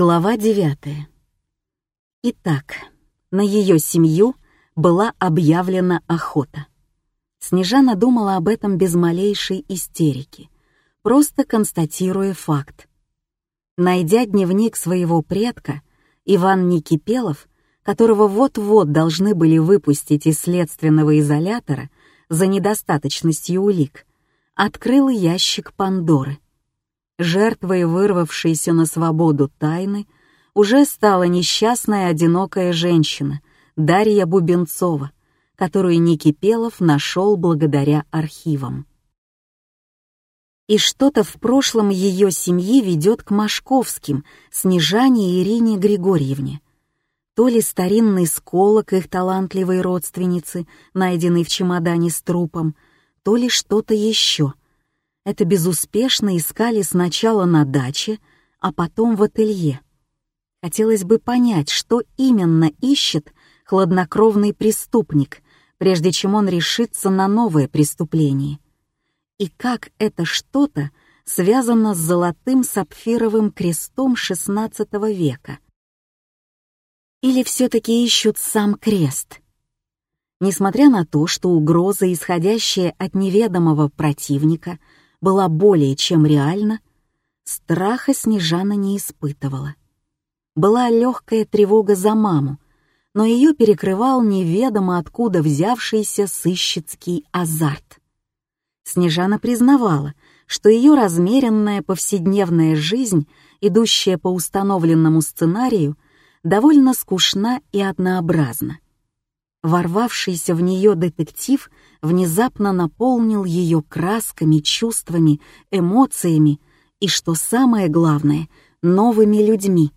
Глава девятая. Итак, на ее семью была объявлена охота. Снежана думала об этом без малейшей истерики, просто констатируя факт. Найдя дневник своего предка, Иван Никипелов, которого вот-вот должны были выпустить из следственного изолятора за недостаточностью улик, открыл ящик Пандоры — Жертвой вырвавшейся на свободу тайны уже стала несчастная одинокая женщина Дарья Бубенцова, которую Никипелов нашел благодаря архивам. И что-то в прошлом ее семьи ведет к Машковским, Снежане и Ирине Григорьевне. То ли старинный сколок их талантливой родственницы, найденный в чемодане с трупом, то ли что-то еще — это безуспешно искали сначала на даче, а потом в ателье. Хотелось бы понять, что именно ищет хладнокровный преступник, прежде чем он решится на новое преступление. И как это что-то связано с золотым сапфировым крестом XVI века. Или все-таки ищут сам крест? Несмотря на то, что угроза, исходящая от неведомого противника — была более чем реальна, страха Снежана не испытывала. Была легкая тревога за маму, но ее перекрывал неведомо откуда взявшийся сыщицкий азарт. Снежана признавала, что ее размеренная повседневная жизнь, идущая по установленному сценарию, довольно скучна и однообразна. Ворвавшийся в нее детектив внезапно наполнил ее красками, чувствами, эмоциями и, что самое главное, новыми людьми.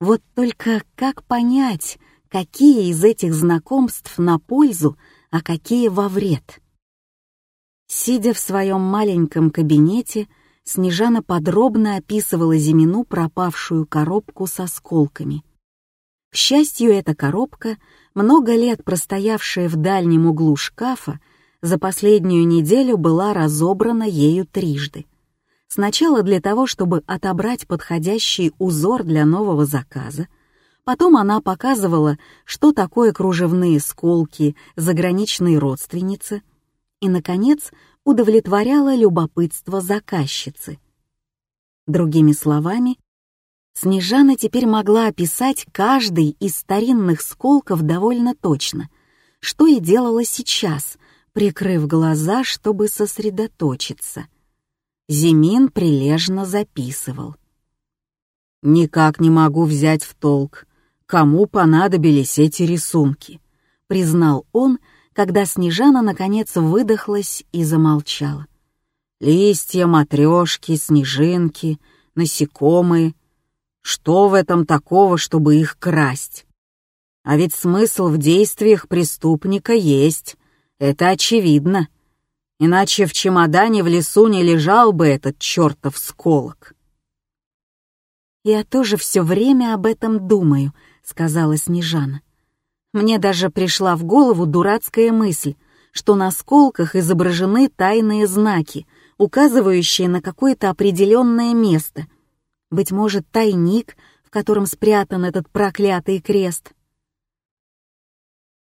Вот только как понять, какие из этих знакомств на пользу, а какие во вред? Сидя в своем маленьком кабинете, Снежана подробно описывала Зимину пропавшую коробку с осколками. К счастью, эта коробка много лет простоявшая в дальнем углу шкафа, за последнюю неделю была разобрана ею трижды. Сначала для того, чтобы отобрать подходящий узор для нового заказа, потом она показывала, что такое кружевные сколки заграничной родственницы, и, наконец, удовлетворяла любопытство заказчицы. Другими словами, Снежана теперь могла описать каждый из старинных сколков довольно точно, что и делала сейчас, прикрыв глаза, чтобы сосредоточиться. Зимин прилежно записывал. «Никак не могу взять в толк, кому понадобились эти рисунки», — признал он, когда Снежана наконец выдохлась и замолчала. «Листья, матрешки, снежинки, насекомые — что в этом такого, чтобы их красть? А ведь смысл в действиях преступника есть, это очевидно. Иначе в чемодане в лесу не лежал бы этот чертов сколок. «Я тоже все время об этом думаю», — сказала Снежана. Мне даже пришла в голову дурацкая мысль, что на сколках изображены тайные знаки, указывающие на какое-то определенное место — быть может, тайник, в котором спрятан этот проклятый крест.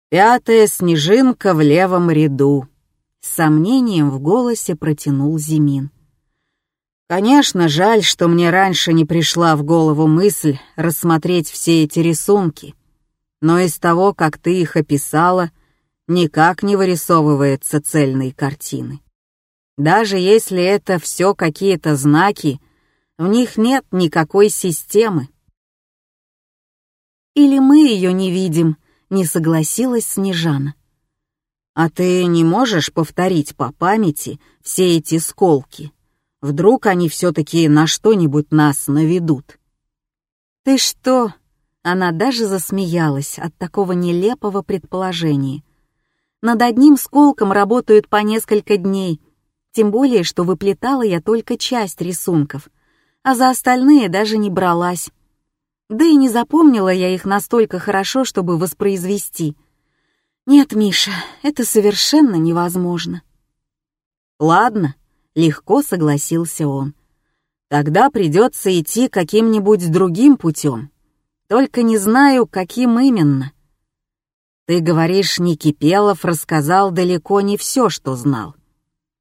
«Пятая снежинка в левом ряду», — с сомнением в голосе протянул Зимин. «Конечно, жаль, что мне раньше не пришла в голову мысль рассмотреть все эти рисунки, но из того, как ты их описала, никак не вырисовывается цельной картины. Даже если это все какие-то знаки, в них нет никакой системы. Или мы ее не видим, не согласилась Снежана. А ты не можешь повторить по памяти все эти сколки? Вдруг они все-таки на что-нибудь нас наведут? Ты что? Она даже засмеялась от такого нелепого предположения. Над одним сколком работают по несколько дней, тем более, что выплетала я только часть рисунков — а за остальные даже не бралась. Да и не запомнила я их настолько хорошо, чтобы воспроизвести. Нет, Миша, это совершенно невозможно. Ладно, легко согласился он. Тогда придется идти каким-нибудь другим путем. Только не знаю, каким именно. Ты говоришь, Никипелов рассказал далеко не все, что знал.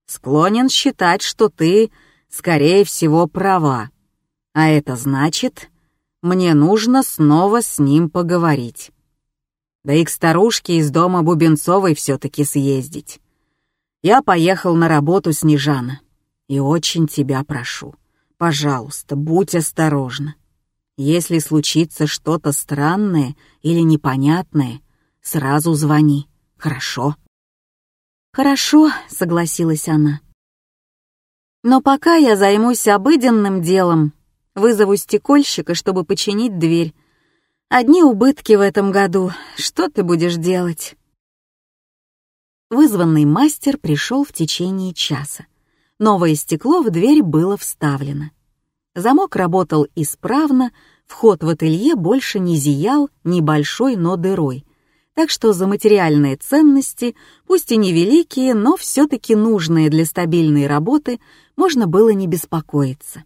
Склонен считать, что ты, скорее всего, права. А это значит, мне нужно снова с ним поговорить. Да и к старушке из дома Бубенцовой все-таки съездить. Я поехал на работу, Снежана, и очень тебя прошу, пожалуйста, будь осторожна. Если случится что-то странное или непонятное, сразу звони, хорошо?» «Хорошо», — согласилась она. «Но пока я займусь обыденным делом, вызову стекольщика, чтобы починить дверь. Одни убытки в этом году, что ты будешь делать?» Вызванный мастер пришел в течение часа. Новое стекло в дверь было вставлено. Замок работал исправно, вход в ателье больше не зиял небольшой, но дырой. Так что за материальные ценности, пусть и невеликие, но все-таки нужные для стабильной работы, можно было не беспокоиться.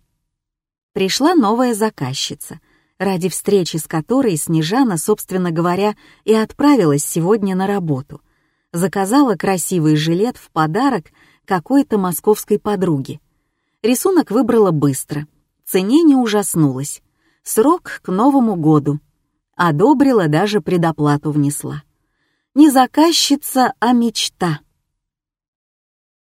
Пришла новая заказчица, ради встречи с которой Снежана, собственно говоря, и отправилась сегодня на работу — заказала красивый жилет в подарок какой-то московской подруге. Рисунок выбрала быстро, цене не ужаснулась. Срок к Новому году. Одобрила, даже предоплату внесла. Не заказчица, а мечта.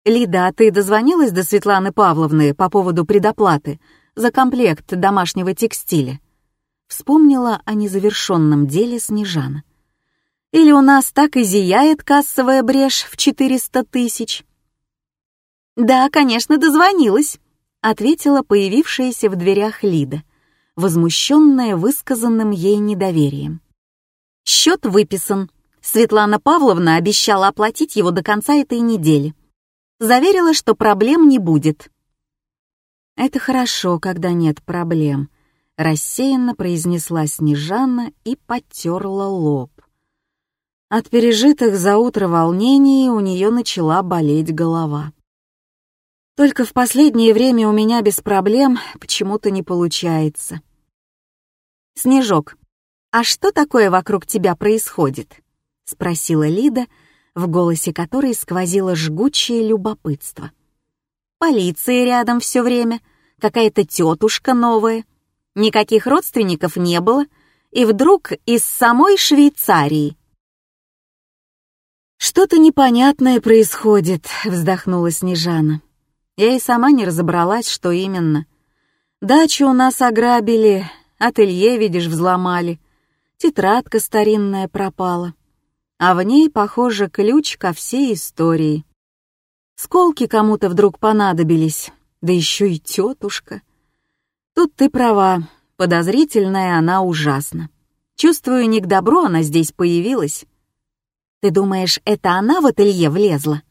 «Лида, а ты дозвонилась до Светланы Павловны по поводу предоплаты за комплект домашнего текстиля?» Вспомнила о незавершенном деле Снежана. Или у нас так и зияет кассовая брешь в 400 тысяч?» «Да, конечно, дозвонилась», — ответила появившаяся в дверях Лида, возмущенная высказанным ей недоверием. «Счет выписан. Светлана Павловна обещала оплатить его до конца этой недели. Заверила, что проблем не будет». «Это хорошо, когда нет проблем», — рассеянно произнесла Снежана и потерла лоб. От пережитых за утро волнений у нее начала болеть голова. Только в последнее время у меня без проблем почему-то не получается. «Снежок, а что такое вокруг тебя происходит?» — спросила Лида, в голосе которой сквозило жгучее любопытство. «Полиция рядом все время, какая-то тетушка новая, никаких родственников не было, и вдруг из самой Швейцарии — «Что-то непонятное происходит», — вздохнула Снежана. Я и сама не разобралась, что именно. Дачу у нас ограбили, ателье, видишь, взломали, тетрадка старинная пропала, а в ней, похоже, ключ ко всей истории. Сколки кому-то вдруг понадобились, да еще и тетушка. Тут ты права, подозрительная она ужасно. Чувствую, не к добру она здесь появилась. Ты думаешь, это она в ателье влезла?»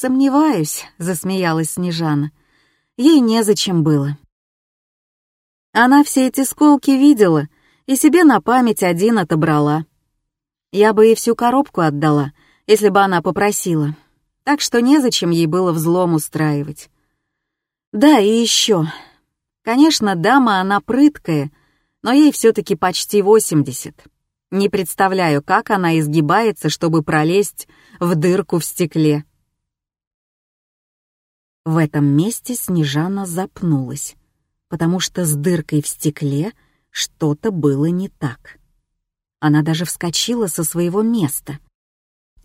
«Сомневаюсь», — засмеялась Снежана. «Ей незачем было». Она все эти сколки видела и себе на память один отобрала. Я бы ей всю коробку отдала, если бы она попросила. Так что незачем ей было взлом устраивать. Да, и еще. Конечно, дама она прыткая, но ей все-таки почти восемьдесят. Не представляю, как она изгибается, чтобы пролезть в дырку в стекле. В этом месте Снежана запнулась, потому что с дыркой в стекле что-то было не так. Она даже вскочила со своего места,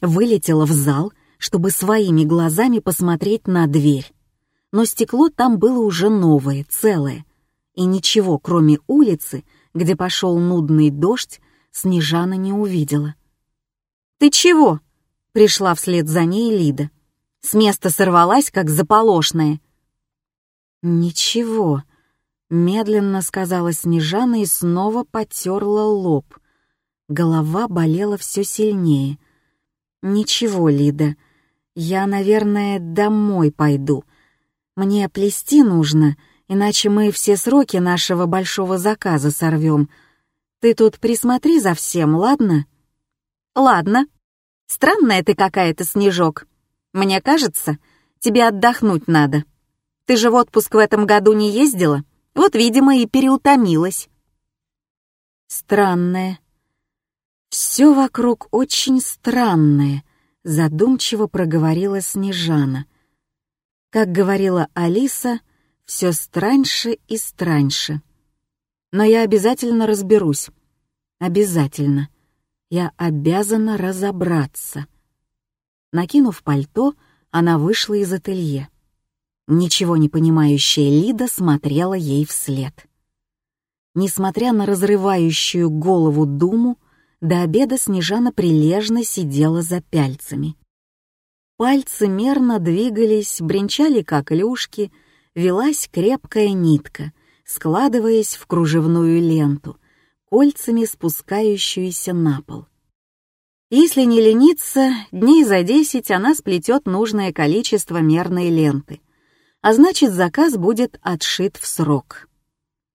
вылетела в зал, чтобы своими глазами посмотреть на дверь. Но стекло там было уже новое, целое, и ничего, кроме улицы, где пошел нудный дождь, Снежана не увидела. «Ты чего?» — пришла вслед за ней Лида. С места сорвалась, как заполошная. «Ничего», — медленно сказала Снежана и снова потерла лоб. Голова болела все сильнее. «Ничего, Лида, я, наверное, домой пойду. Мне плести нужно, иначе мы все сроки нашего большого заказа сорвем», ты тут присмотри за всем, ладно?» «Ладно. Странная ты какая-то, Снежок. Мне кажется, тебе отдохнуть надо. Ты же в отпуск в этом году не ездила? Вот, видимо, и переутомилась». «Странное. Все вокруг очень странное», — задумчиво проговорила Снежана. Как говорила Алиса, все страньше и страньше. Но я обязательно разберусь. Обязательно. Я обязана разобраться. Накинув пальто, она вышла из ателье. Ничего не понимающая Лида смотрела ей вслед. Несмотря на разрывающую голову думу, до обеда Снежана прилежно сидела за пяльцами. Пальцы мерно двигались, бренчали как люшки, велась крепкая нитка, складываясь в кружевную ленту, кольцами спускающуюся на пол. Если не лениться, дней за десять она сплетет нужное количество мерной ленты, а значит заказ будет отшит в срок.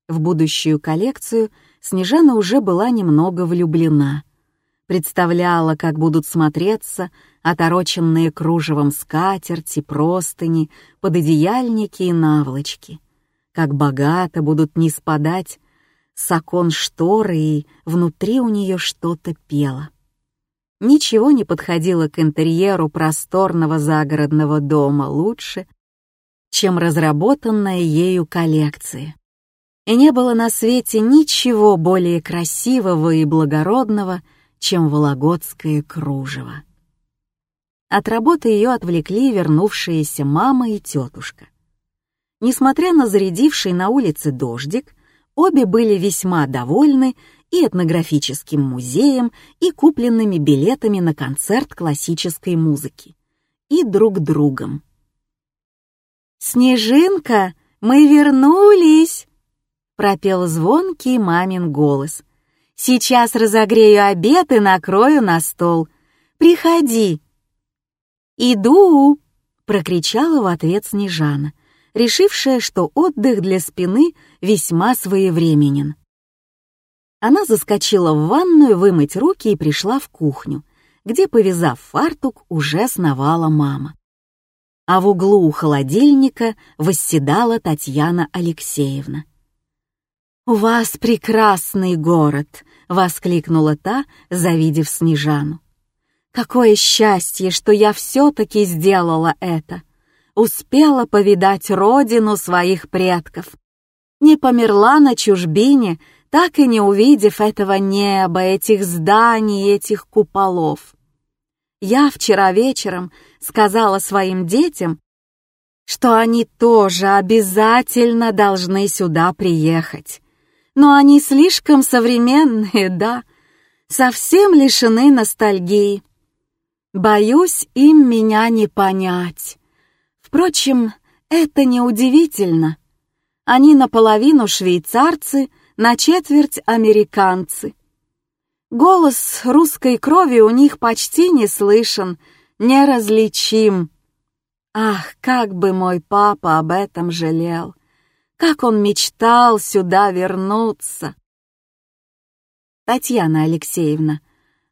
В будущую коллекцию Снежана уже была немного влюблена. Представляла, как будут смотреться отороченные кружевом скатерти, простыни, пододеяльники и наволочки. Как богато будут не спадать с окон шторы, и внутри у нее что-то пело. Ничего не подходило к интерьеру просторного загородного дома лучше, чем разработанная ею коллекция. И не было на свете ничего более красивого и благородного, чем вологодское кружево. От работы ее отвлекли вернувшиеся мама и тетушка. Несмотря на зарядивший на улице дождик, обе были весьма довольны и этнографическим музеем, и купленными билетами на концерт классической музыки, и друг другом. «Снежинка, мы вернулись!» — пропел звонкий мамин голос. «Сейчас разогрею обед и накрою на стол. Приходи!» «Иду!» — прокричала в ответ Снежана, решившая, что отдых для спины весьма своевременен. Она заскочила в ванную вымыть руки и пришла в кухню, где, повязав фартук, уже сновала мама. А в углу у холодильника восседала Татьяна Алексеевна. «У вас прекрасный город!» — воскликнула та, завидев Снежану. Какое счастье, что я все-таки сделала это. Успела повидать родину своих предков. Не померла на чужбине, так и не увидев этого неба, этих зданий, этих куполов. Я вчера вечером сказала своим детям, что они тоже обязательно должны сюда приехать. Но они слишком современные, да, совсем лишены ностальгии. Боюсь, им меня не понять. Впрочем, это не удивительно. Они наполовину швейцарцы, на четверть американцы. Голос русской крови у них почти не слышен, неразличим. Ах, как бы мой папа об этом жалел! Как он мечтал сюда вернуться! Татьяна Алексеевна,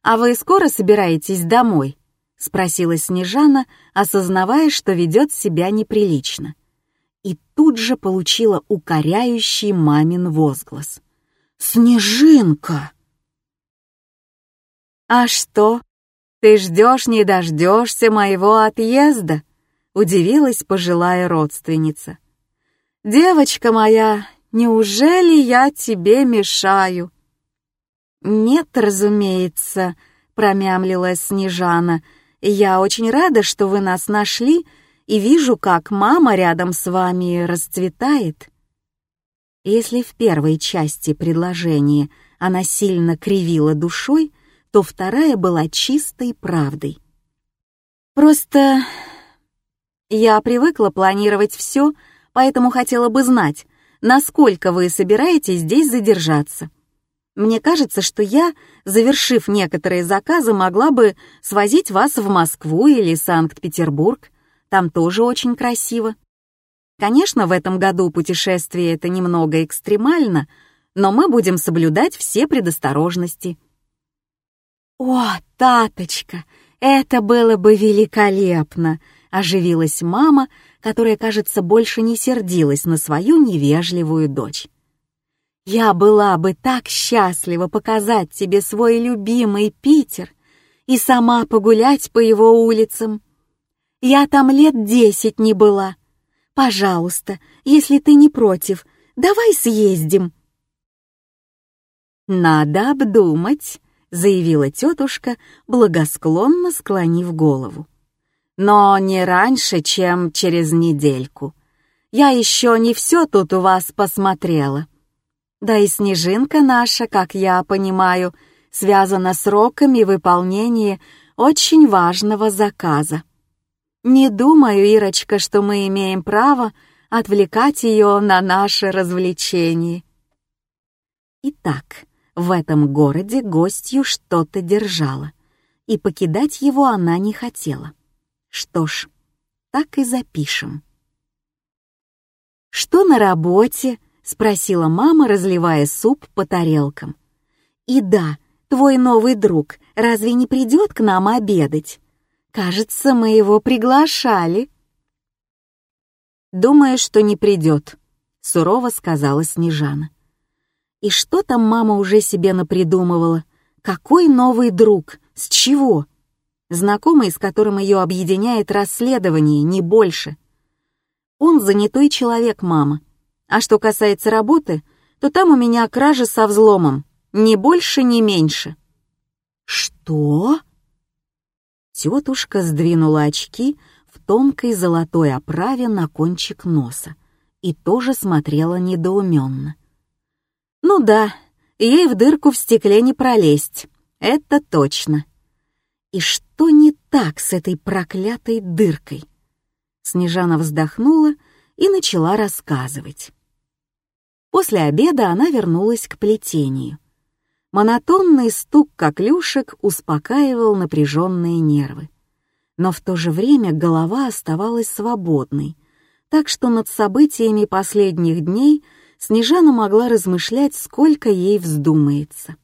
а вы скоро собираетесь домой? — спросила Снежана, осознавая, что ведет себя неприлично. И тут же получила укоряющий мамин возглас. «Снежинка!» «А что, ты ждешь не дождешься моего отъезда?» — удивилась пожилая родственница. «Девочка моя, неужели я тебе мешаю?» «Нет, разумеется», — промямлила Снежана, — я очень рада, что вы нас нашли, и вижу, как мама рядом с вами расцветает. Если в первой части предложения она сильно кривила душой, то вторая была чистой правдой. Просто я привыкла планировать все, поэтому хотела бы знать, насколько вы собираетесь здесь задержаться. Мне кажется, что я, завершив некоторые заказы, могла бы свозить вас в Москву или Санкт-Петербург. Там тоже очень красиво. Конечно, в этом году путешествие это немного экстремально, но мы будем соблюдать все предосторожности. «О, таточка, это было бы великолепно!» — оживилась мама, которая, кажется, больше не сердилась на свою невежливую дочь. «Я была бы так счастлива показать тебе свой любимый Питер и сама погулять по его улицам. Я там лет десять не была. Пожалуйста, если ты не против, давай съездим». «Надо обдумать», — заявила тетушка, благосклонно склонив голову. «Но не раньше, чем через недельку. Я еще не все тут у вас посмотрела. Да и снежинка наша, как я понимаю, связана сроками выполнения очень важного заказа. Не думаю, Ирочка, что мы имеем право отвлекать ее на наше развлечение». Итак, в этом городе гостью что-то держало, и покидать его она не хотела. Что ж, так и запишем. «Что на работе?» — спросила мама, разливая суп по тарелкам. «И да, твой новый друг разве не придет к нам обедать? Кажется, мы его приглашали». «Думаю, что не придет», — сурово сказала Снежана. И что там мама уже себе напридумывала? Какой новый друг? С чего? Знакомый, с которым ее объединяет расследование, не больше. Он занятой человек, мама. А что касается работы, то там у меня кража со взломом. Ни больше, ни меньше. Что? Тетушка сдвинула очки в тонкой золотой оправе на кончик носа и тоже смотрела недоуменно. Ну да, ей в дырку в стекле не пролезть, это точно. И что не так с этой проклятой дыркой? Снежана вздохнула и начала рассказывать. После обеда она вернулась к плетению. Монотонный стук коклюшек успокаивал напряженные нервы. Но в то же время голова оставалась свободной, так что над событиями последних дней — Снежана могла размышлять, сколько ей вздумается.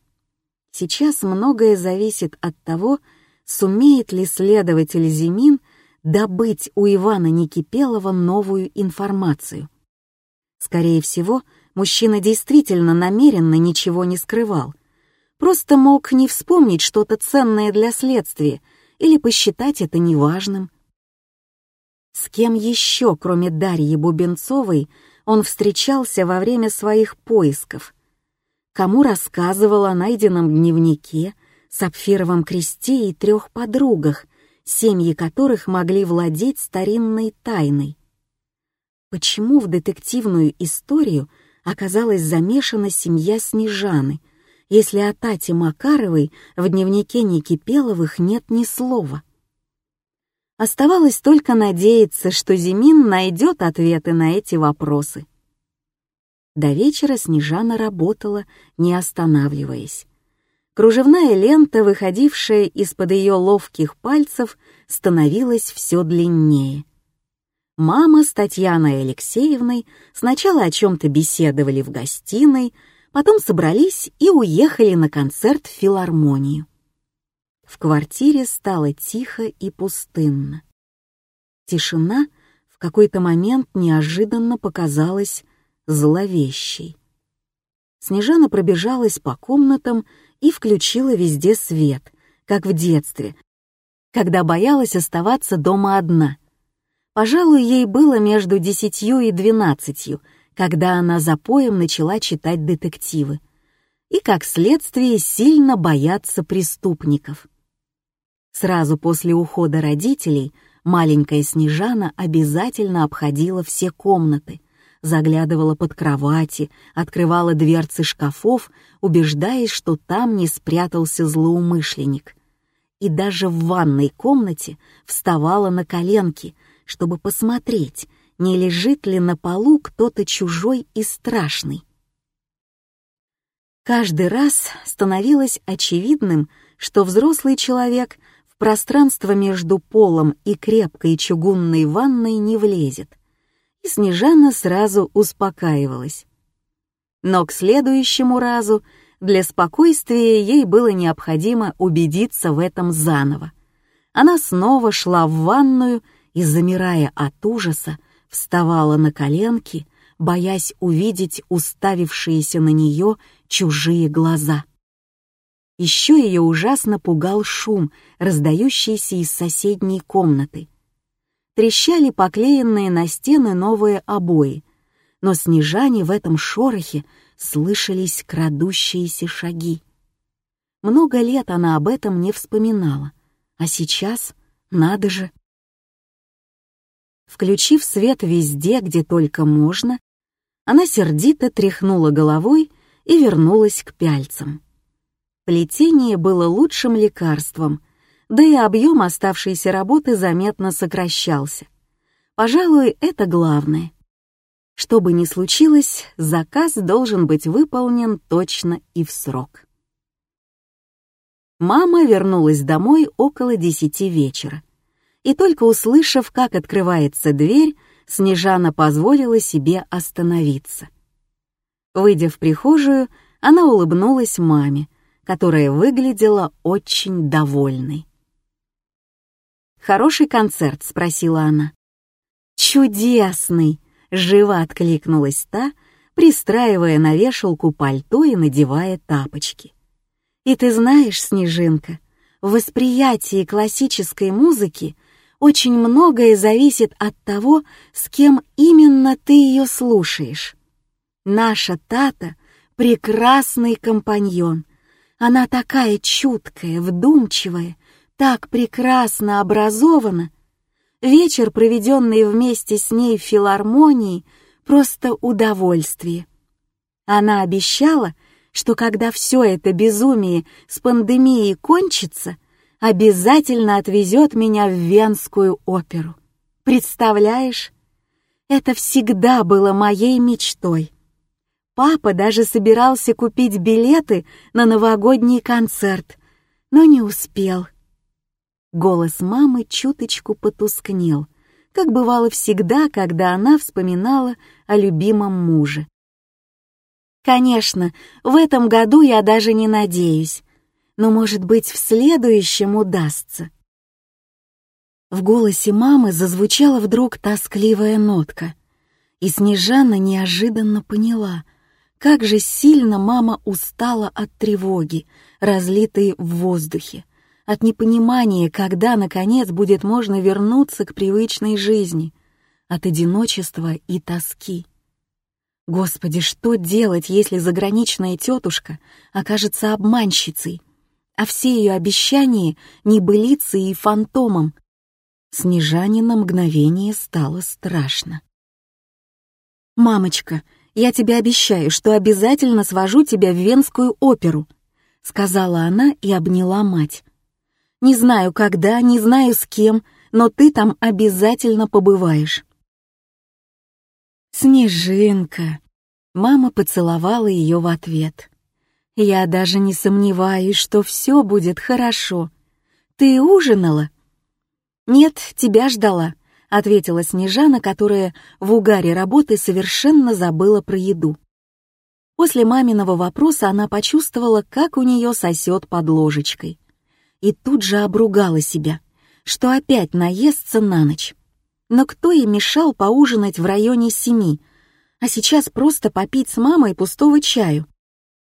Сейчас многое зависит от того, сумеет ли следователь Зимин добыть у Ивана Никипелова новую информацию. Скорее всего, мужчина действительно намеренно ничего не скрывал, просто мог не вспомнить что-то ценное для следствия или посчитать это неважным. С кем еще, кроме Дарьи Бубенцовой, он встречался во время своих поисков. Кому рассказывал о найденном дневнике, сапфировом кресте и трех подругах, семьи которых могли владеть старинной тайной. Почему в детективную историю оказалась замешана семья Снежаны, если о Тате Макаровой в дневнике Никипеловых нет ни слова? Оставалось только надеяться, что Зимин найдет ответы на эти вопросы. До вечера Снежана работала, не останавливаясь. Кружевная лента, выходившая из-под ее ловких пальцев, становилась все длиннее. Мама с Татьяной Алексеевной сначала о чем-то беседовали в гостиной, потом собрались и уехали на концерт в филармонию. В квартире стало тихо и пустынно. Тишина в какой-то момент неожиданно показалась зловещей. Снежана пробежалась по комнатам и включила везде свет, как в детстве, когда боялась оставаться дома одна. Пожалуй, ей было между десятью и двенадцатью, когда она за поем начала читать детективы и, как следствие, сильно бояться преступников. Сразу после ухода родителей маленькая Снежана обязательно обходила все комнаты, заглядывала под кровати, открывала дверцы шкафов, убеждаясь, что там не спрятался злоумышленник. И даже в ванной комнате вставала на коленки, чтобы посмотреть, не лежит ли на полу кто-то чужой и страшный. Каждый раз становилось очевидным, что взрослый человек — пространство между полом и крепкой чугунной ванной не влезет, и Снежана сразу успокаивалась. Но к следующему разу для спокойствия ей было необходимо убедиться в этом заново. Она снова шла в ванную и, замирая от ужаса, вставала на коленки, боясь увидеть уставившиеся на нее чужие глаза. Еще ее ужасно пугал шум, раздающийся из соседней комнаты. Трещали поклеенные на стены новые обои, но Снежане в этом шорохе слышались крадущиеся шаги. Много лет она об этом не вспоминала, а сейчас, надо же. Включив свет везде, где только можно, она сердито тряхнула головой и вернулась к пяльцам. Плетение было лучшим лекарством, да и объем оставшейся работы заметно сокращался. Пожалуй, это главное. Что бы ни случилось, заказ должен быть выполнен точно и в срок. Мама вернулась домой около десяти вечера. И только услышав, как открывается дверь, Снежана позволила себе остановиться. Выйдя в прихожую, она улыбнулась маме, которая выглядела очень довольной. «Хороший концерт?» — спросила она. «Чудесный!» — живо откликнулась та, пристраивая на вешалку пальто и надевая тапочки. «И ты знаешь, Снежинка, в восприятии классической музыки очень многое зависит от того, с кем именно ты ее слушаешь. Наша Тата — прекрасный компаньон — она такая чуткая, вдумчивая, так прекрасно образована. Вечер, проведенный вместе с ней в филармонии, просто удовольствие. Она обещала, что когда все это безумие с пандемией кончится, обязательно отвезет меня в Венскую оперу. Представляешь? Это всегда было моей мечтой. Папа даже собирался купить билеты на новогодний концерт, но не успел. Голос мамы чуточку потускнел, как бывало всегда, когда она вспоминала о любимом муже. Конечно, в этом году я даже не надеюсь, но, может быть, в следующем удастся. В голосе мамы зазвучала вдруг тоскливая нотка, и Снежана неожиданно поняла — как же сильно мама устала от тревоги, разлитой в воздухе, от непонимания, когда, наконец, будет можно вернуться к привычной жизни, от одиночества и тоски. Господи, что делать, если заграничная тетушка окажется обманщицей, а все ее обещания — небылицей и фантомом? Снежане на мгновение стало страшно. «Мамочка, я тебе обещаю, что обязательно свожу тебя в Венскую оперу», — сказала она и обняла мать. «Не знаю, когда, не знаю с кем, но ты там обязательно побываешь». «Снежинка!» — мама поцеловала ее в ответ. «Я даже не сомневаюсь, что все будет хорошо. Ты ужинала?» «Нет, тебя ждала», — ответила Снежана, которая в угаре работы совершенно забыла про еду. После маминого вопроса она почувствовала, как у нее сосет под ложечкой. И тут же обругала себя, что опять наестся на ночь. Но кто ей мешал поужинать в районе семи, а сейчас просто попить с мамой пустого чаю?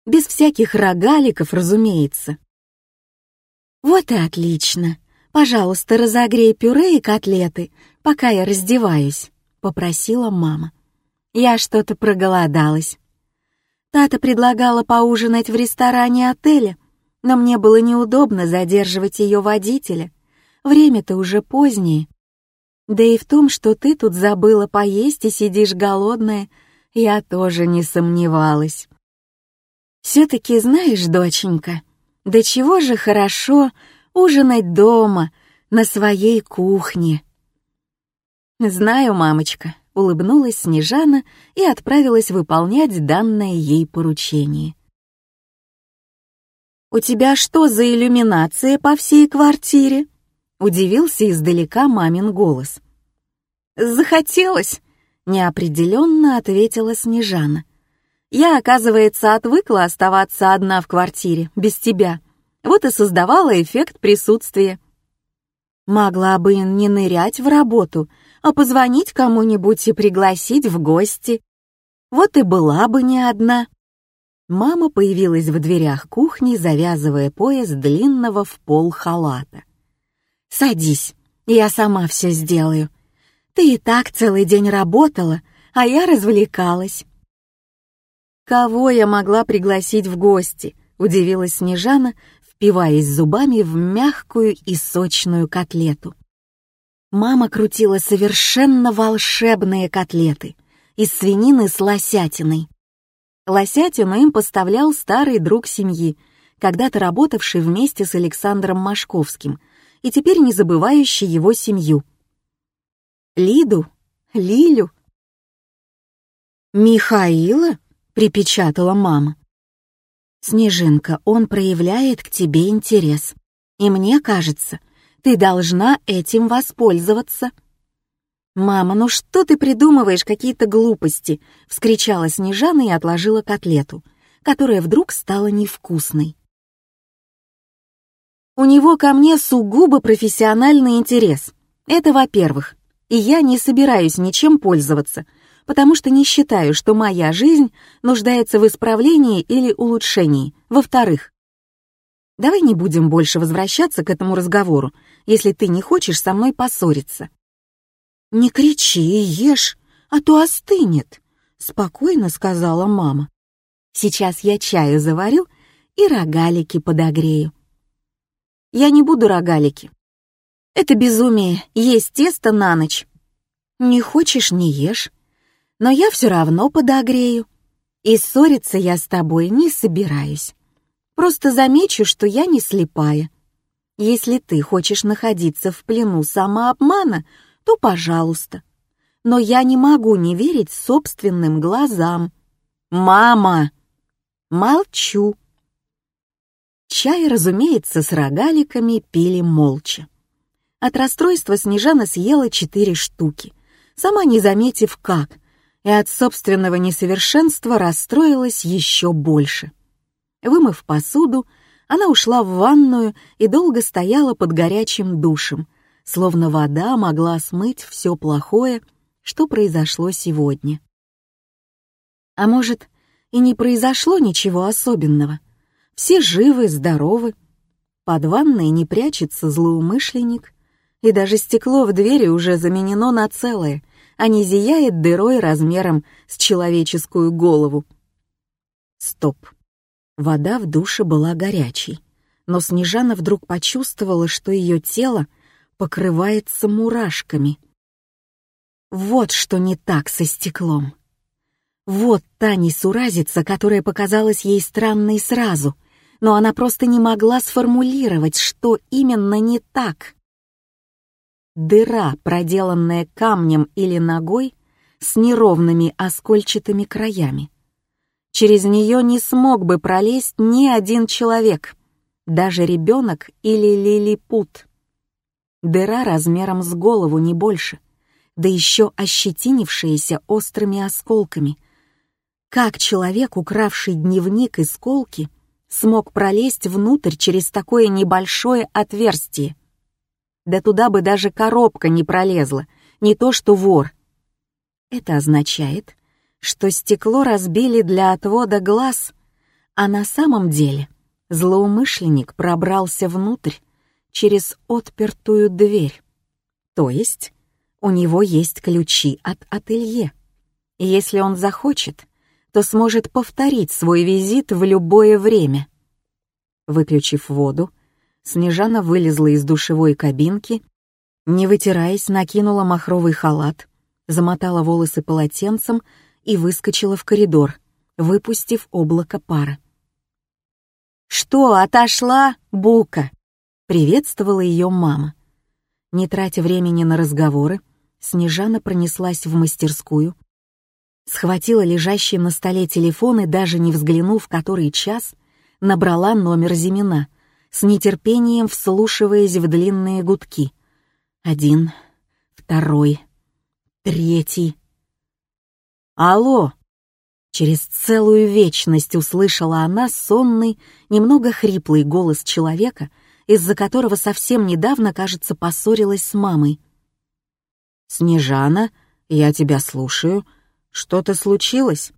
Без всяких рогаликов, разумеется. «Вот и отлично. Пожалуйста, разогрей пюре и котлеты, пока я раздеваюсь», — попросила мама. «Я что-то проголодалась». Тата предлагала поужинать в ресторане отеля, но мне было неудобно задерживать ее водителя. Время-то уже позднее. Да и в том, что ты тут забыла поесть и сидишь голодная, я тоже не сомневалась. Все-таки знаешь, доченька, до чего же хорошо ужинать дома, на своей кухне. «Знаю, мамочка», — улыбнулась Снежана и отправилась выполнять данное ей поручение. «У тебя что за иллюминация по всей квартире?» — удивился издалека мамин голос. «Захотелось», — неопределенно ответила Снежана. «Я, оказывается, отвыкла оставаться одна в квартире, без тебя. Вот и создавала эффект присутствия». «Могла бы не нырять в работу», а позвонить кому-нибудь и пригласить в гости. Вот и была бы не одна. Мама появилась в дверях кухни, завязывая пояс длинного в пол халата. «Садись, я сама все сделаю. Ты и так целый день работала, а я развлекалась». «Кого я могла пригласить в гости?» — удивилась Снежана, впиваясь зубами в мягкую и сочную котлету. Мама крутила совершенно волшебные котлеты из свинины с лосятиной. Лосятину им поставлял старый друг семьи, когда-то работавший вместе с Александром Машковским и теперь не забывающий его семью. Лиду? Лилю? «Михаила?» — припечатала мама. «Снежинка, он проявляет к тебе интерес. И мне кажется, ты должна этим воспользоваться». «Мама, ну что ты придумываешь какие-то глупости?» — вскричала Снежана и отложила котлету, которая вдруг стала невкусной. «У него ко мне сугубо профессиональный интерес. Это во-первых. И я не собираюсь ничем пользоваться, потому что не считаю, что моя жизнь нуждается в исправлении или улучшении. Во-вторых, давай не будем больше возвращаться к этому разговору, если ты не хочешь со мной поссориться. «Не кричи и ешь, а то остынет», — спокойно сказала мама. «Сейчас я чаю заварю и рогалики подогрею». «Я не буду рогалики. Это безумие, есть тесто на ночь. Не хочешь — не ешь, но я все равно подогрею. И ссориться я с тобой не собираюсь. Просто замечу, что я не слепая. Если ты хочешь находиться в плену самообмана, то пожалуйста. Но я не могу не верить собственным глазам. Мама! Молчу. Чай, разумеется, с рогаликами пили молча. От расстройства Снежана съела четыре штуки, сама не заметив как, и от собственного несовершенства расстроилась еще больше. Вымыв посуду, она ушла в ванную и долго стояла под горячим душем, словно вода могла смыть все плохое, что произошло сегодня. А может, и не произошло ничего особенного. Все живы, здоровы. Под ванной не прячется злоумышленник, и даже стекло в двери уже заменено на целое, а не зияет дырой размером с человеческую голову. Стоп. Вода в душе была горячей, но Снежана вдруг почувствовала, что ее тело — покрывается мурашками. Вот что не так со стеклом. Вот та несуразица, которая показалась ей странной сразу, но она просто не могла сформулировать, что именно не так. Дыра, проделанная камнем или ногой, с неровными оскольчатыми краями. Через нее не смог бы пролезть ни один человек, даже ребенок или лилипут дыра размером с голову, не больше, да еще ощетинившаяся острыми осколками. Как человек, укравший дневник из колки, смог пролезть внутрь через такое небольшое отверстие? Да туда бы даже коробка не пролезла, не то что вор. Это означает, что стекло разбили для отвода глаз, а на самом деле злоумышленник пробрался внутрь через отпертую дверь. То есть у него есть ключи от ателье. И если он захочет, то сможет повторить свой визит в любое время. Выключив воду, Снежана вылезла из душевой кабинки, не вытираясь, накинула махровый халат, замотала волосы полотенцем и выскочила в коридор, выпустив облако пара. «Что, отошла, Бука?» Приветствовала ее мама. Не тратя времени на разговоры, Снежана пронеслась в мастерскую, схватила лежащий на столе телефон и, даже не взглянув, который час, набрала номер Зимина, с нетерпением вслушиваясь в длинные гудки. Один, второй, третий. «Алло!» Через целую вечность услышала она сонный, немного хриплый голос человека — из-за которого совсем недавно, кажется, поссорилась с мамой. «Снежана, я тебя слушаю. Что-то случилось?»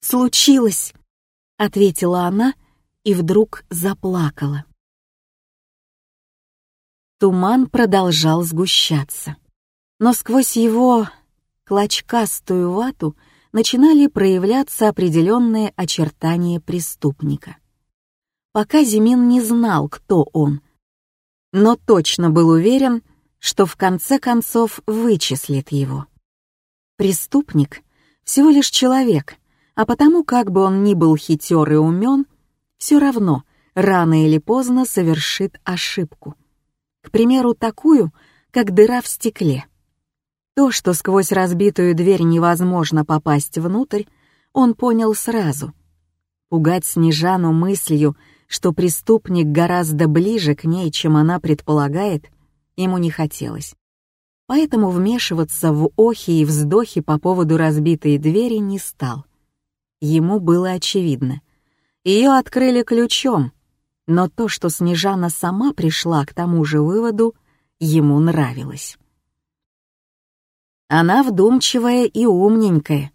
«Случилось», — ответила она и вдруг заплакала. Туман продолжал сгущаться, но сквозь его клочкастую вату начинали проявляться определенные очертания преступника. Пока Зимин не знал, кто он, но точно был уверен, что в конце концов вычислит его. Преступник — всего лишь человек, а потому, как бы он ни был хитер и умен, все равно рано или поздно совершит ошибку. К примеру, такую, как дыра в стекле. То, что сквозь разбитую дверь невозможно попасть внутрь, он понял сразу. Пугать Снежану мыслью, что преступник гораздо ближе к ней, чем она предполагает, ему не хотелось. Поэтому вмешиваться в охи и вздохи по поводу разбитой двери не стал. Ему было очевидно. Ее открыли ключом, но то, что Снежана сама пришла к тому же выводу, ему нравилось. Она вдумчивая и умненькая.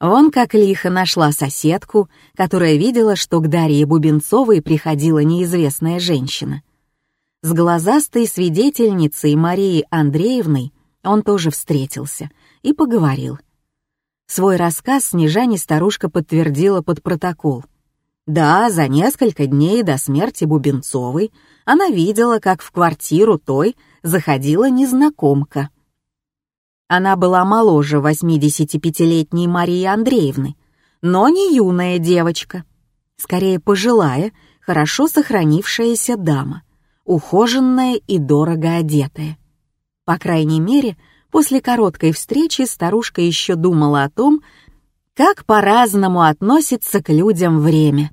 Вон как лихо нашла соседку, которая видела, что к Дарье Бубенцовой приходила неизвестная женщина. С глазастой свидетельницей Марией Андреевной он тоже встретился и поговорил. Свой рассказ Снежане старушка подтвердила под протокол. Да, за несколько дней до смерти Бубенцовой она видела, как в квартиру той заходила незнакомка — она была моложе 85-летней Марии Андреевны, но не юная девочка. Скорее пожилая, хорошо сохранившаяся дама, ухоженная и дорого одетая. По крайней мере, после короткой встречи старушка еще думала о том, как по-разному относится к людям время.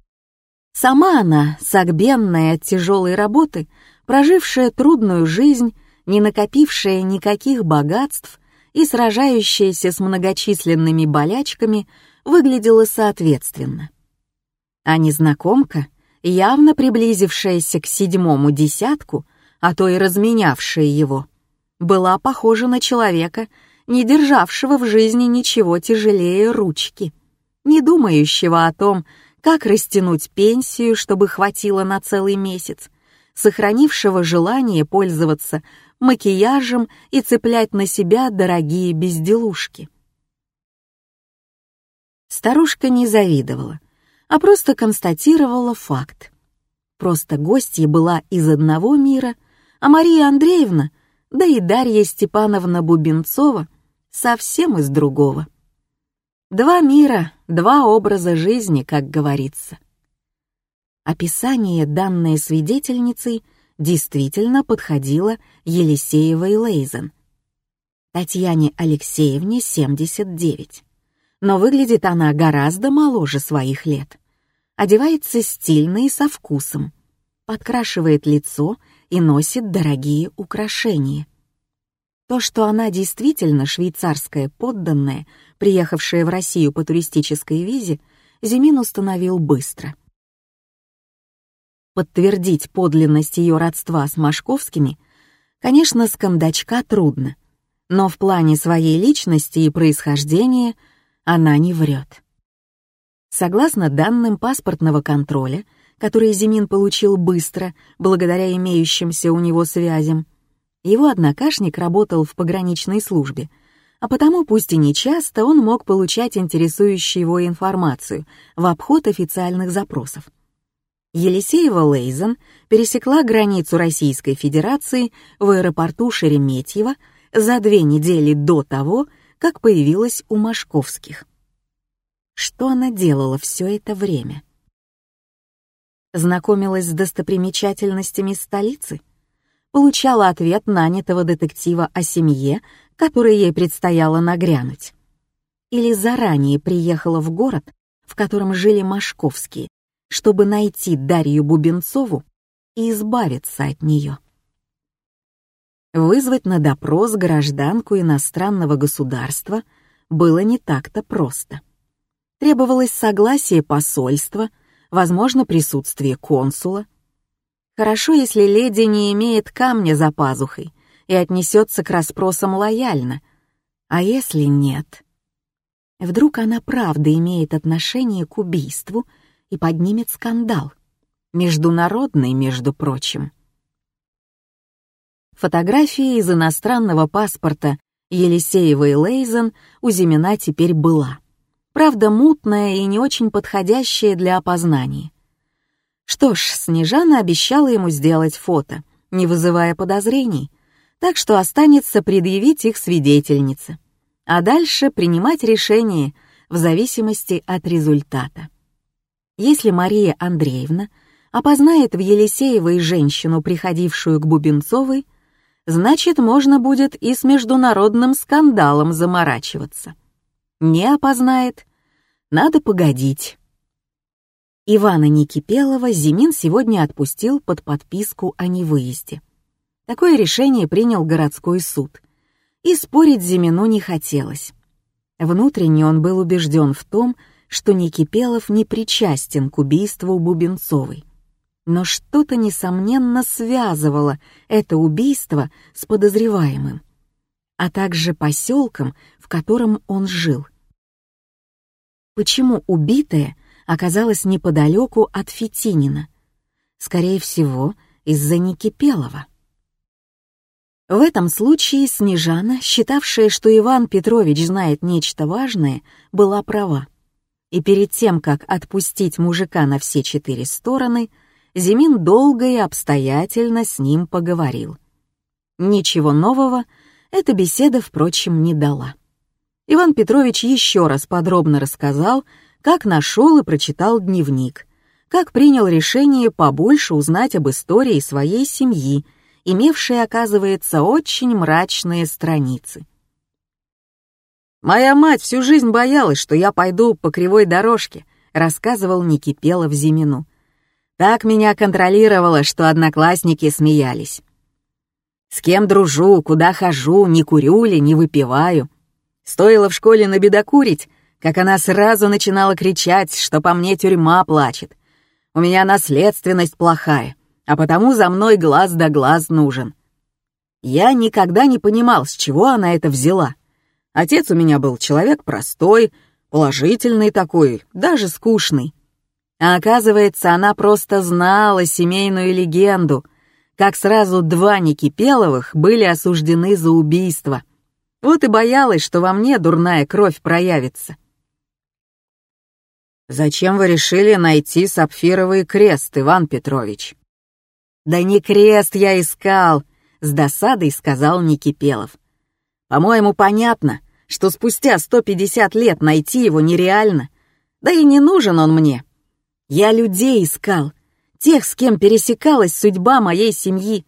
Сама она, согбенная от тяжелой работы, прожившая трудную жизнь, не накопившая никаких богатств, и сражающаяся с многочисленными болячками выглядела соответственно. А незнакомка, явно приблизившаяся к седьмому десятку, а то и разменявшая его, была похожа на человека, не державшего в жизни ничего тяжелее ручки, не думающего о том, как растянуть пенсию, чтобы хватило на целый месяц, сохранившего желание пользоваться макияжем и цеплять на себя дорогие безделушки. Старушка не завидовала, а просто констатировала факт. Просто гостья была из одного мира, а Мария Андреевна, да и Дарья Степановна Бубенцова совсем из другого. Два мира, два образа жизни, как говорится. Описание, данное свидетельницей, действительно подходила Елисеевой Лейзен. Татьяне Алексеевне 79. Но выглядит она гораздо моложе своих лет. Одевается стильно и со вкусом. Подкрашивает лицо и носит дорогие украшения. То, что она действительно швейцарская подданная, приехавшая в Россию по туристической визе, Зимин установил быстро — Подтвердить подлинность ее родства с Машковскими, конечно, с кондачка трудно, но в плане своей личности и происхождения она не врет. Согласно данным паспортного контроля, который Зимин получил быстро, благодаря имеющимся у него связям, его однокашник работал в пограничной службе, а потому, пусть и не часто, он мог получать интересующую его информацию в обход официальных запросов. Елисеева Лейзен пересекла границу Российской Федерации в аэропорту Шереметьево за две недели до того, как появилась у Машковских. Что она делала все это время? Знакомилась с достопримечательностями столицы? Получала ответ нанятого детектива о семье, которой ей предстояло нагрянуть? Или заранее приехала в город, в котором жили Машковские, чтобы найти Дарью Бубенцову и избавиться от нее. Вызвать на допрос гражданку иностранного государства было не так-то просто. Требовалось согласие посольства, возможно, присутствие консула. Хорошо, если леди не имеет камня за пазухой, и отнесется к расспросам лояльно. А если нет? Вдруг она правда имеет отношение к убийству и поднимет скандал. Международный, между прочим. Фотография из иностранного паспорта Елисеевой Лейзен у Зимина теперь была. Правда, мутная и не очень подходящая для опознания. Что ж, Снежана обещала ему сделать фото, не вызывая подозрений, так что останется предъявить их свидетельнице, а дальше принимать решение в зависимости от результата. Если Мария Андреевна опознает в Елисеевой женщину, приходившую к Бубенцовой, значит, можно будет и с международным скандалом заморачиваться. Не опознает, надо погодить. Ивана Никипелова Зимин сегодня отпустил под подписку о невыезде. Такое решение принял городской суд, и спорить Зимину не хотелось. Внутренне он был убежден в том, что Никипелов не причастен к убийству Бубенцовой. Но что-то, несомненно, связывало это убийство с подозреваемым, а также поселком, в котором он жил. Почему убитая оказалась неподалеку от Фетинина? Скорее всего, из-за Никипелова. В этом случае Снежана, считавшая, что Иван Петрович знает нечто важное, была права. И перед тем, как отпустить мужика на все четыре стороны, Зимин долго и обстоятельно с ним поговорил. Ничего нового эта беседа, впрочем, не дала. Иван Петрович еще раз подробно рассказал, как нашел и прочитал дневник, как принял решение побольше узнать об истории своей семьи, имевшей, оказывается, очень мрачные страницы. «Моя мать всю жизнь боялась, что я пойду по кривой дорожке», рассказывал Никипелов Зимину. Так меня контролировала, что одноклассники смеялись. С кем дружу, куда хожу, не курю ли, не выпиваю. Стоило в школе набедокурить, как она сразу начинала кричать, что по мне тюрьма плачет. У меня наследственность плохая, а потому за мной глаз да глаз нужен. Я никогда не понимал, с чего она это взяла. Отец у меня был человек простой, положительный такой, даже скучный. А оказывается, она просто знала семейную легенду, как сразу два Никипеловых были осуждены за убийство. Вот и боялась, что во мне дурная кровь проявится. «Зачем вы решили найти сапфировый крест, Иван Петрович?» «Да не крест я искал», — с досадой сказал Никипелов. «По-моему, понятно, что спустя 150 лет найти его нереально. Да и не нужен он мне. Я людей искал, тех, с кем пересекалась судьба моей семьи.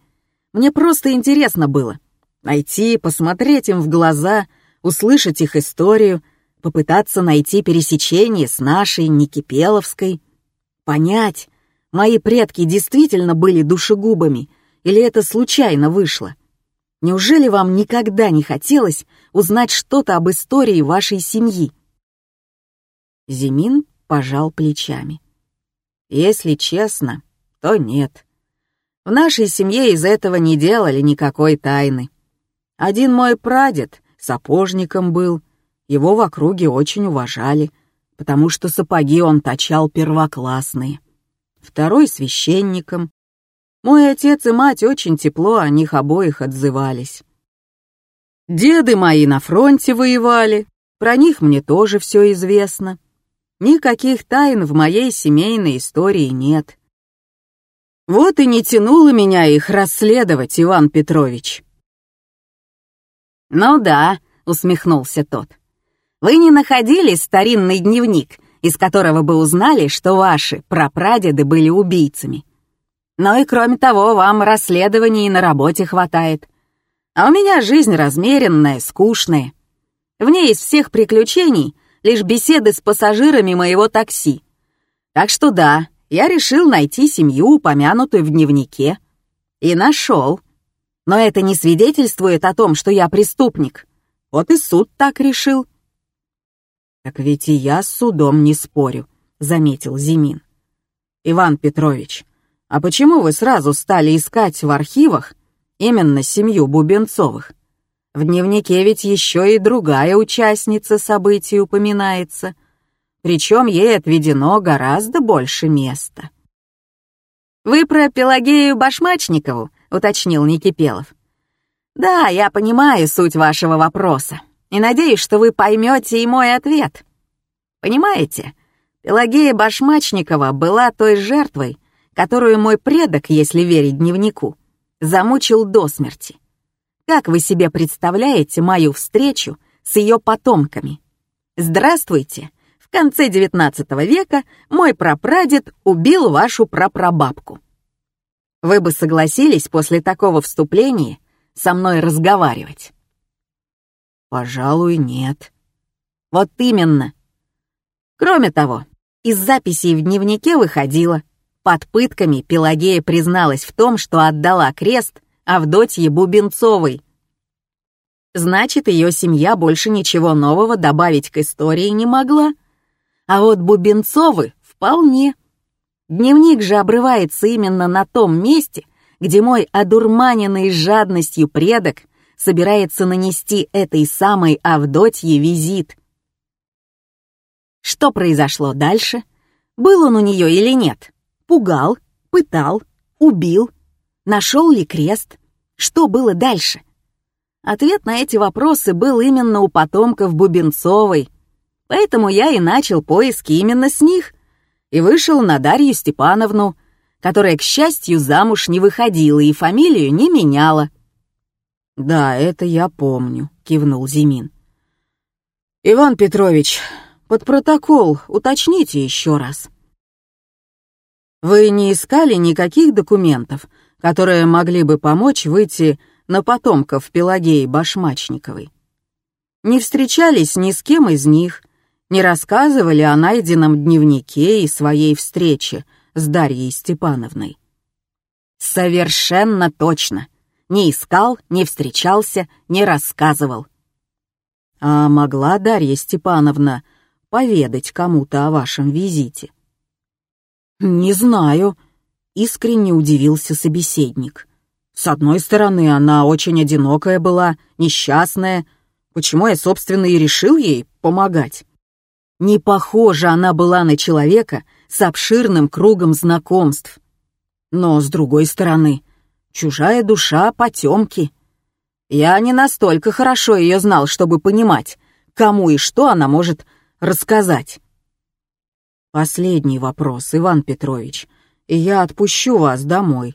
Мне просто интересно было найти, посмотреть им в глаза, услышать их историю, попытаться найти пересечение с нашей Никипеловской, понять, мои предки действительно были душегубами или это случайно вышло. Неужели вам никогда не хотелось узнать что-то об истории вашей семьи? Зимин пожал плечами. Если честно, то нет. В нашей семье из этого не делали никакой тайны. Один мой прадед сапожником был, его в округе очень уважали, потому что сапоги он точал первоклассные. Второй — священником. Мой отец и мать очень тепло о них обоих отзывались. Деды мои на фронте воевали, про них мне тоже все известно. Никаких тайн в моей семейной истории нет. Вот и не тянуло меня их расследовать, Иван Петрович. «Ну да», — усмехнулся тот. «Вы не находили старинный дневник, из которого бы узнали, что ваши прапрадеды были убийцами? Но и кроме того, вам расследований на работе хватает. А у меня жизнь размеренная, скучная. В ней из всех приключений — лишь беседы с пассажирами моего такси. Так что да, я решил найти семью, упомянутую в дневнике. И нашел. Но это не свидетельствует о том, что я преступник. Вот и суд так решил. «Так ведь и я с судом не спорю», — заметил Зимин. «Иван Петрович, а почему вы сразу стали искать в архивах Именно семью Бубенцовых. В дневнике ведь еще и другая участница событий упоминается, причем ей отведено гораздо больше места. «Вы про Пелагею Башмачникову?» — уточнил Никипелов. «Да, я понимаю суть вашего вопроса, и надеюсь, что вы поймете и мой ответ. Понимаете, Пелагея Башмачникова была той жертвой, которую мой предок, если верить дневнику, замучил до смерти. Как вы себе представляете мою встречу с ее потомками? Здравствуйте! В конце XIX века мой прапрадед убил вашу прапрабабку. Вы бы согласились после такого вступления со мной разговаривать? Пожалуй, нет. Вот именно. Кроме того, из записей в дневнике выходило, под пытками Пелагея призналась в том, что отдала крест Авдотье Бубенцовой. Значит, ее семья больше ничего нового добавить к истории не могла. А вот Бубенцовы вполне. Дневник же обрывается именно на том месте, где мой одурманенный жадностью предок собирается нанести этой самой Авдотье визит. Что произошло дальше? Был он у нее или нет? Пугал, пытал, убил? Нашел ли крест? Что было дальше? Ответ на эти вопросы был именно у потомков Бубенцовой, поэтому я и начал поиски именно с них и вышел на Дарью Степановну, которая, к счастью, замуж не выходила и фамилию не меняла. «Да, это я помню», — кивнул Зимин. «Иван Петрович, под протокол уточните еще раз». «Вы не искали никаких документов, которые могли бы помочь выйти на потомков Пелагеи Башмачниковой? Не встречались ни с кем из них, не рассказывали о найденном дневнике и своей встрече с Дарьей Степановной?» «Совершенно точно. Не искал, не встречался, не рассказывал». «А могла Дарья Степановна поведать кому-то о вашем визите?» «Не знаю», — искренне удивился собеседник. «С одной стороны, она очень одинокая была, несчастная. Почему я, собственно, и решил ей помогать? Не похожа она была на человека с обширным кругом знакомств. Но, с другой стороны, чужая душа потемки. Я не настолько хорошо ее знал, чтобы понимать, кому и что она может рассказать. Последний вопрос, Иван Петрович, и я отпущу вас домой.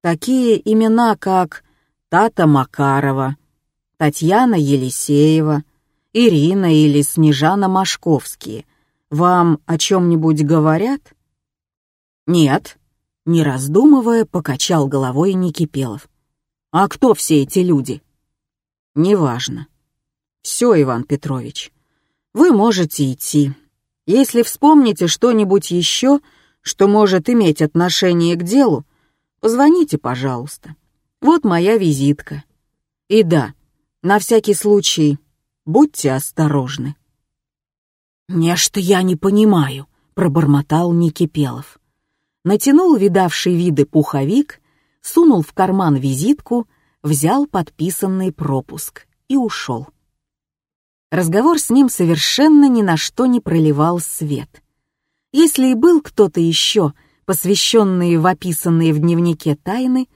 Такие имена, как Тата Макарова, Татьяна Елисеева, Ирина или Снежана Машковские, вам о чем-нибудь говорят? Нет, не раздумывая, покачал головой Никипелов. А кто все эти люди? Неважно. Все, Иван Петрович, вы можете идти. Если вспомните что-нибудь еще, что может иметь отношение к делу, позвоните, пожалуйста. Вот моя визитка. И да, на всякий случай, будьте осторожны. «Нечто я не понимаю», — пробормотал Никипелов. Натянул видавший виды пуховик, сунул в карман визитку, взял подписанный пропуск и ушел. Разговор с ним совершенно ни на что не проливал свет. Если и был кто-то еще, посвященный в описанные в дневнике тайны,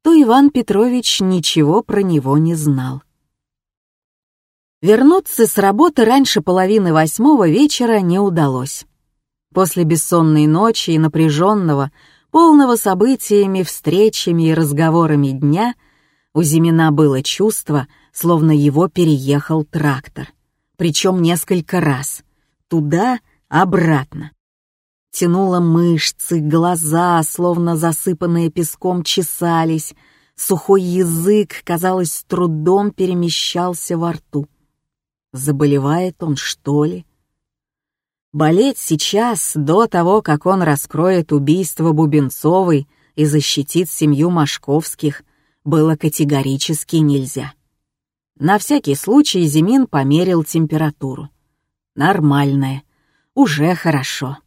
то Иван Петрович ничего про него не знал. Вернуться с работы раньше половины восьмого вечера не удалось. После бессонной ночи и напряженного, полного событиями, встречами и разговорами дня у Зимина было чувство, словно его переехал трактор причем несколько раз. Туда, обратно. Тянуло мышцы, глаза, словно засыпанные песком, чесались. Сухой язык, казалось, с трудом перемещался во рту. Заболевает он, что ли? Болеть сейчас, до того, как он раскроет убийство Бубенцовой и защитит семью Машковских, было категорически нельзя. На всякий случай Зимин померил температуру. Нормальная, уже хорошо.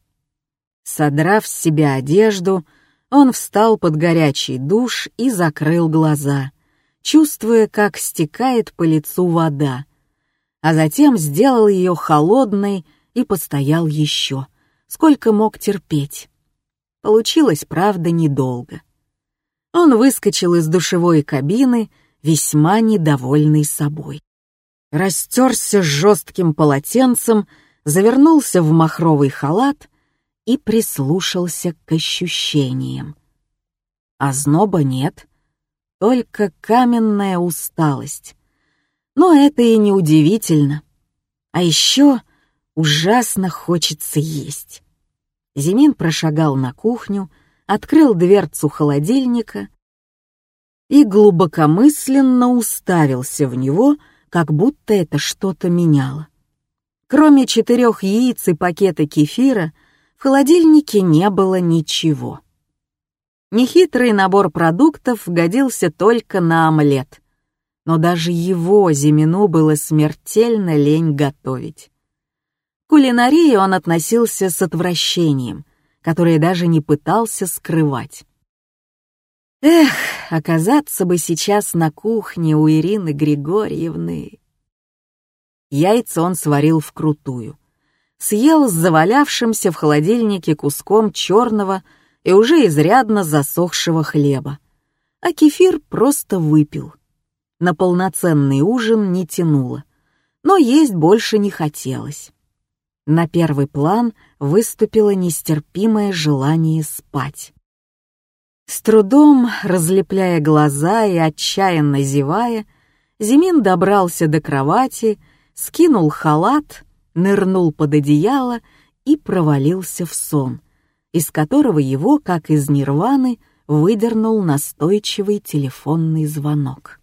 Содрав с себя одежду, Он встал под горячий душ и закрыл глаза, чувствуя, как стекает по лицу вода, а затем сделал ее холодной и постоял еще, сколько мог терпеть. Получилось, правда, недолго. Он выскочил из душевой кабины, весьма недовольный собой. Растерся жестким полотенцем, завернулся в махровый халат и прислушался к ощущениям. Озноба нет, только каменная усталость. Но это и не удивительно. А еще ужасно хочется есть. Зимин прошагал на кухню, открыл дверцу холодильника и глубокомысленно уставился в него, как будто это что-то меняло. Кроме четырех яиц и пакета кефира, в холодильнике не было ничего. Нехитрый набор продуктов годился только на омлет, но даже его Зимину было смертельно лень готовить. Кулинарии он относился с отвращением, которое даже не пытался скрывать. Эх, оказаться бы сейчас на кухне у Ирины Григорьевны. Яйца он сварил вкрутую. Съел с завалявшимся в холодильнике куском черного и уже изрядно засохшего хлеба. А кефир просто выпил. На полноценный ужин не тянуло, но есть больше не хотелось. На первый план выступило нестерпимое желание спать. С трудом, разлепляя глаза и отчаянно зевая, Зимин добрался до кровати, скинул халат, нырнул под одеяло и провалился в сон, из которого его, как из нирваны, выдернул настойчивый телефонный звонок.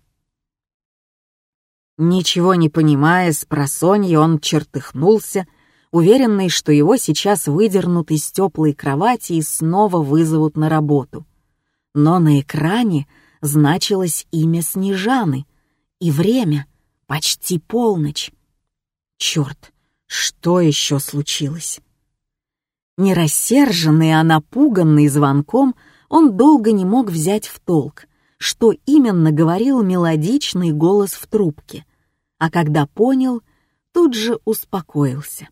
Ничего не понимая, с просонья он чертыхнулся уверенный, что его сейчас выдернут из теплой кровати и снова вызовут на работу. Но на экране значилось имя Снежаны и время — почти полночь. Черт, что еще случилось? Не рассерженный, а напуганный звонком, он долго не мог взять в толк, что именно говорил мелодичный голос в трубке, а когда понял, тут же успокоился.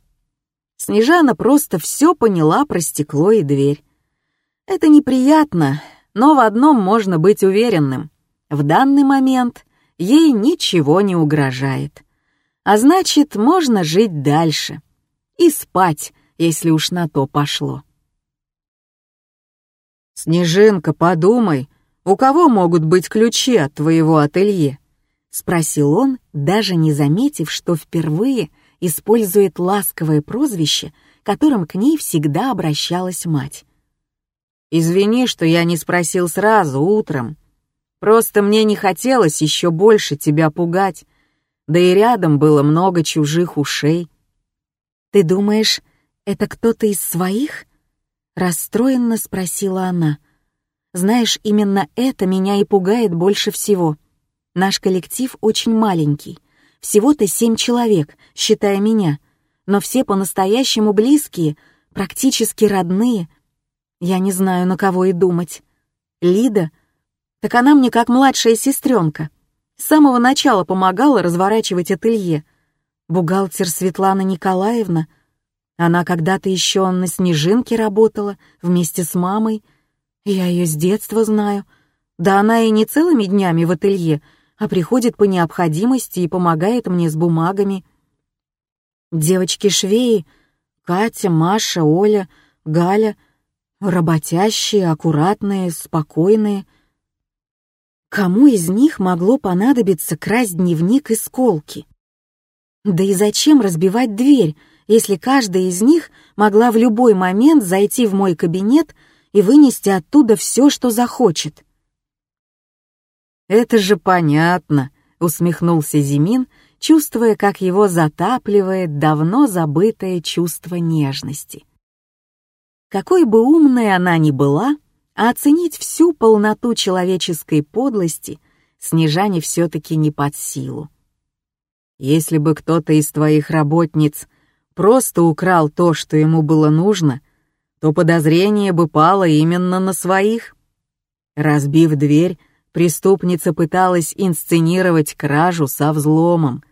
Снежана просто все поняла про стекло и дверь. Это неприятно, но в одном можно быть уверенным. В данный момент ей ничего не угрожает. А значит, можно жить дальше. И спать, если уж на то пошло. «Снежинка, подумай, у кого могут быть ключи от твоего ателье?» — спросил он, даже не заметив, что впервые — использует ласковое прозвище, которым к ней всегда обращалась мать. «Извини, что я не спросил сразу, утром. Просто мне не хотелось еще больше тебя пугать, да и рядом было много чужих ушей». «Ты думаешь, это кто-то из своих?» — расстроенно спросила она. «Знаешь, именно это меня и пугает больше всего. Наш коллектив очень маленький — всего-то семь человек, считая меня, но все по-настоящему близкие, практически родные. Я не знаю, на кого и думать. Лида? Так она мне как младшая сестренка. С самого начала помогала разворачивать ателье. Бухгалтер Светлана Николаевна. Она когда-то еще на Снежинке работала вместе с мамой. Я ее с детства знаю. Да она и не целыми днями в ателье, а приходит по необходимости и помогает мне с бумагами. Девочки-швеи, Катя, Маша, Оля, Галя, работящие, аккуратные, спокойные. Кому из них могло понадобиться красть дневник из колки? Да и зачем разбивать дверь, если каждая из них могла в любой момент зайти в мой кабинет и вынести оттуда все, что захочет? «Это же понятно», — усмехнулся Зимин, чувствуя, как его затапливает давно забытое чувство нежности. Какой бы умной она ни была, а оценить всю полноту человеческой подлости Снежане все-таки не под силу. Если бы кто-то из твоих работниц просто украл то, что ему было нужно, то подозрение бы пало именно на своих. Разбив дверь, преступница пыталась инсценировать кражу со взломом,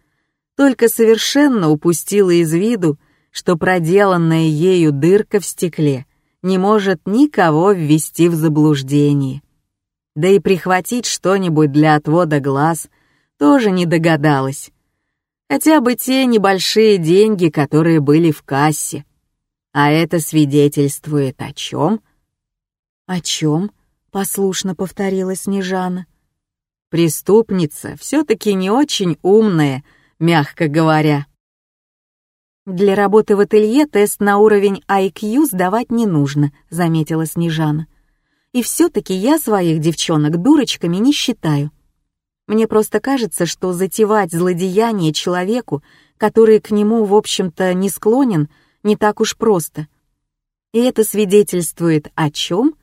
только совершенно упустила из виду, что проделанная ею дырка в стекле не может никого ввести в заблуждение. Да и прихватить что-нибудь для отвода глаз тоже не догадалась. Хотя бы те небольшие деньги, которые были в кассе. А это свидетельствует о чем? О чем? Послушно повторила Снежана. Преступница все-таки не очень умная, мягко говоря. «Для работы в ателье тест на уровень IQ сдавать не нужно», — заметила Снежана. «И все-таки я своих девчонок дурочками не считаю. Мне просто кажется, что затевать злодеяние человеку, который к нему, в общем-то, не склонен, не так уж просто. И это свидетельствует о чем?»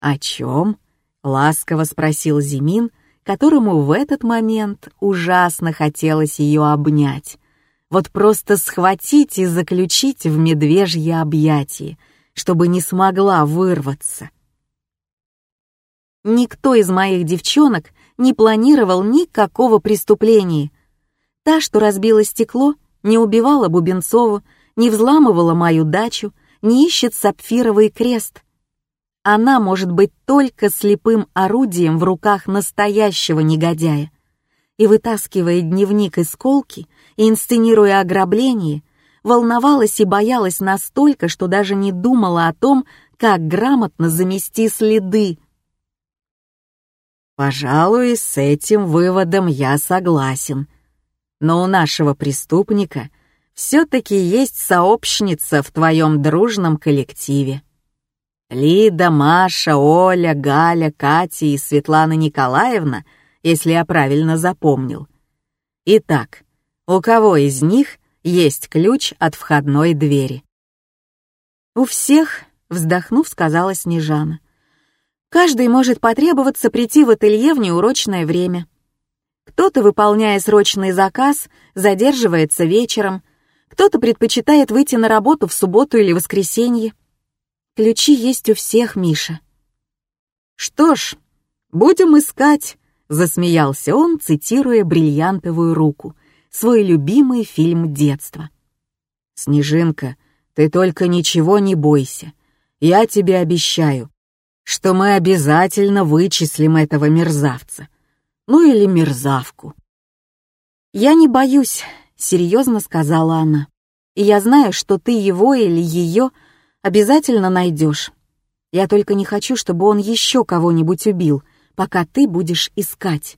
«О чем?» — ласково спросил Зимин, которому в этот момент ужасно хотелось ее обнять вот просто схватить и заключить в медвежье объятие, чтобы не смогла вырваться. Никто из моих девчонок не планировал никакого преступления. Та, что разбила стекло, не убивала Бубенцову, не взламывала мою дачу, не ищет сапфировый крест. Она может быть только слепым орудием в руках настоящего негодяя. И вытаскивая дневник из колки, и, инсценируя ограбление, волновалась и боялась настолько, что даже не думала о том, как грамотно замести следы. Пожалуй, с этим выводом я согласен. Но у нашего преступника все-таки есть сообщница в твоем дружном коллективе. Лида, Маша, Оля, Галя, Катя и Светлана Николаевна, если я правильно запомнил. Итак, у кого из них есть ключ от входной двери? «У всех», — вздохнув, сказала Снежана. «Каждый может потребоваться прийти в ателье в неурочное время. Кто-то, выполняя срочный заказ, задерживается вечером, кто-то предпочитает выйти на работу в субботу или воскресенье. Ключи есть у всех, Миша». «Что ж, будем искать», — засмеялся он, цитируя бриллиантовую руку, свой любимый фильм детства. «Снежинка, ты только ничего не бойся. Я тебе обещаю, что мы обязательно вычислим этого мерзавца. Ну или мерзавку». «Я не боюсь», — серьезно сказала она. «И я знаю, что ты его или ее обязательно найдешь. Я только не хочу, чтобы он еще кого-нибудь убил, пока ты будешь искать».